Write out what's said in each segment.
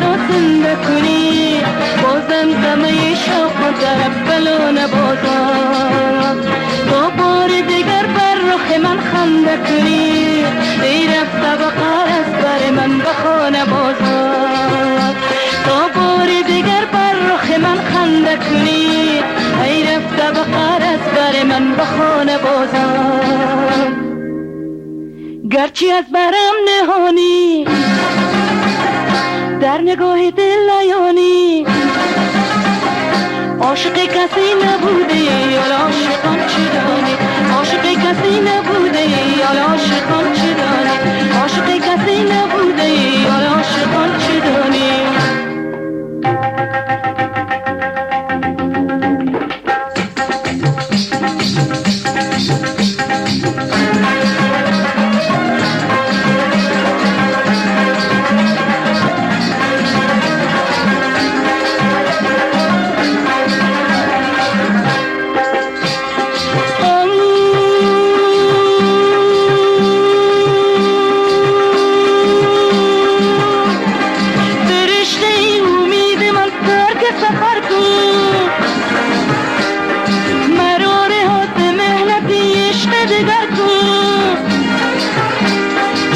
زنده کنی بازم دمه شوق در بلون بازار تو بار دیگر بر رخ من خنده کنی ای رفته به قرص بر من بخانه بازار تو بار دیگر بر رخ من خنده کنی ای رفته به قرص بر من بخانه بازار گرچی از برم نهانی در نگاه دل نیانی عاشق کسی نبوده یا عاشقان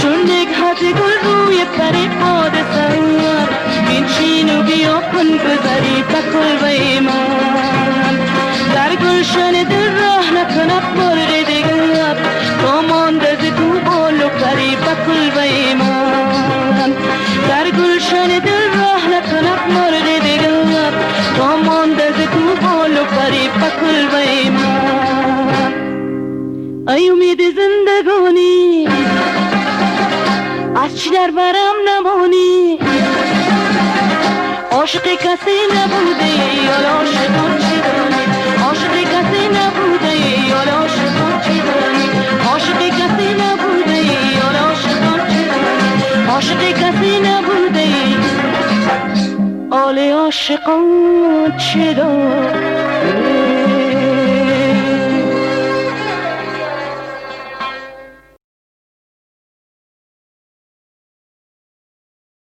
چون نگهت گل روی پر باد سهر بینچین و بیا بذاری بکل و ایمان. در گلشن دل راه نکند بار دیگر با مانده ز تو بالو پری بکل و ایمان. در گلشن در راه نکند مرد دیگر با مانده ز تو بالو پری بکل و ایمان ای امید زندگانی؟ از چی در برم نمانی؟ عاشق کسی نبوده یا عاشقان عاشق کسی نبوده یا عاشقان عاشق کسی نبوده یا عاشقان عاشق کسی آل عاشقان دانی؟